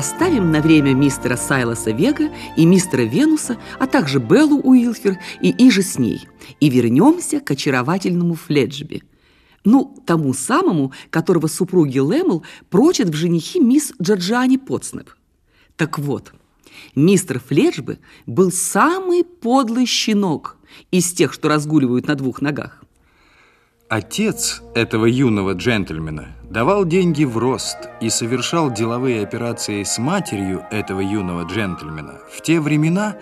Оставим на время мистера Сайлоса Вега и мистера Венуса, а также Беллу Уилфер и Иже с ней, и вернемся к очаровательному Фледжби. Ну, тому самому, которого супруги Лэмл прочат в женихи мисс Джорджани Потснеп. Так вот, мистер Фледжби был самый подлый щенок из тех, что разгуливают на двух ногах. Отец этого юного джентльмена давал деньги в рост и совершал деловые операции с матерью этого юного джентльмена в те времена,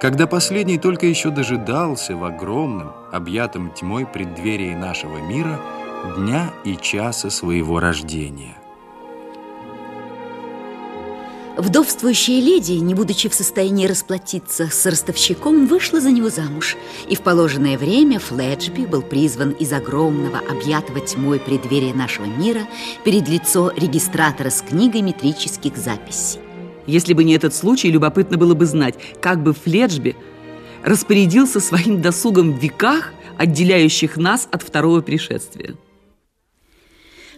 когда последний только еще дожидался в огромном, объятом тьмой преддверии нашего мира дня и часа своего рождения. Вдовствующая леди, не будучи в состоянии расплатиться с ростовщиком, вышла за него замуж. И в положенное время Фледжби был призван из огромного, объятого тьмой преддверия нашего мира перед лицо регистратора с книгой метрических записей. Если бы не этот случай, любопытно было бы знать, как бы Фледжби распорядился своим досугом в веках, отделяющих нас от второго пришествия.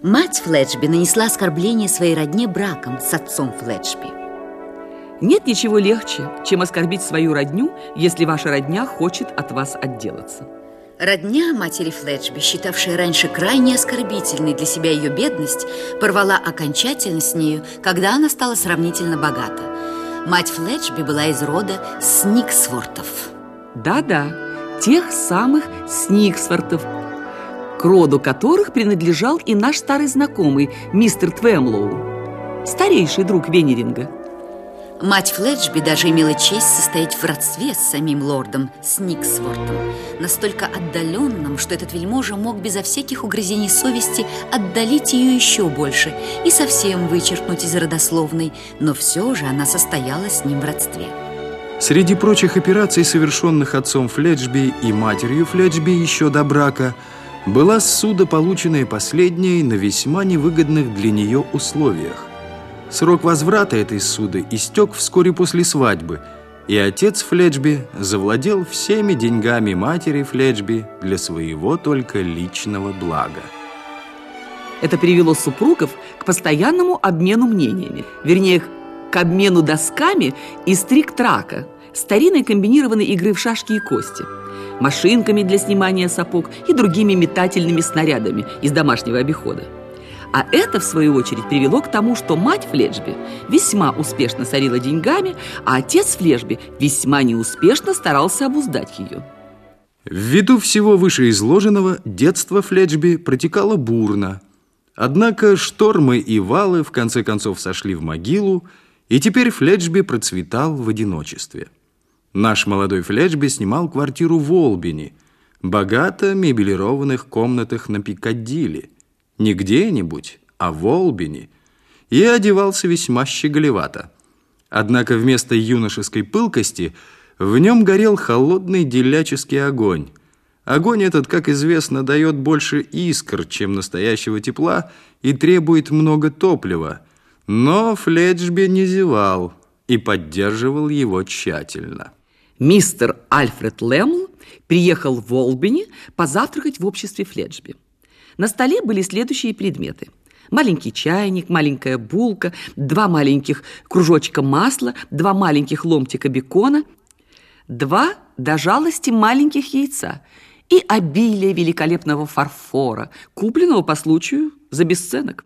Мать Фледжби нанесла оскорбление своей родне браком с отцом Фледжби. Нет ничего легче, чем оскорбить свою родню, если ваша родня хочет от вас отделаться. Родня матери Фледжби, считавшая раньше крайне оскорбительной для себя ее бедность, порвала окончательно с нею, когда она стала сравнительно богата. Мать Фледжби была из рода Сниксвортов. Да-да, тех самых Сниксвортов, к роду которых принадлежал и наш старый знакомый, мистер Твемлоу, старейший друг Венеринга. Мать Фледжби даже имела честь состоять в родстве с самим лордом Сниксвортом, настолько отдаленным, что этот вельможа мог безо всяких угрызений совести отдалить ее еще больше и совсем вычеркнуть из родословной, но все же она состояла с ним в родстве. Среди прочих операций, совершенных отцом Фледжби и матерью Фледжби еще до брака, была ссуда, полученная последней на весьма невыгодных для нее условиях. Срок возврата этой суды истек вскоре после свадьбы, и отец Фледжби завладел всеми деньгами матери Фледжби для своего только личного блага. Это привело супругов к постоянному обмену мнениями, вернее, к обмену досками из трик-трака, старинной комбинированной игры в шашки и кости – машинками для снимания сапог и другими метательными снарядами из домашнего обихода. А это, в свою очередь, привело к тому, что мать Фледжби весьма успешно сорила деньгами, а отец Фледжби весьма неуспешно старался обуздать ее. Ввиду всего вышеизложенного, детство Фледжби протекало бурно. Однако штормы и валы в конце концов сошли в могилу, и теперь Фледжби процветал в одиночестве. Наш молодой Флетчби снимал квартиру в Олбини, богато мебелированных комнатах на Пикадилли. Не где-нибудь, а в Олбини. И одевался весьма щеголевато. Однако вместо юношеской пылкости в нем горел холодный деляческий огонь. Огонь этот, как известно, дает больше искр, чем настоящего тепла, и требует много топлива. Но Флетчби не зевал и поддерживал его тщательно. Мистер Альфред Лэмл приехал в Олбини позавтракать в обществе Фледжби. На столе были следующие предметы. Маленький чайник, маленькая булка, два маленьких кружочка масла, два маленьких ломтика бекона, два до жалости маленьких яйца и обилие великолепного фарфора, купленного по случаю за бесценок.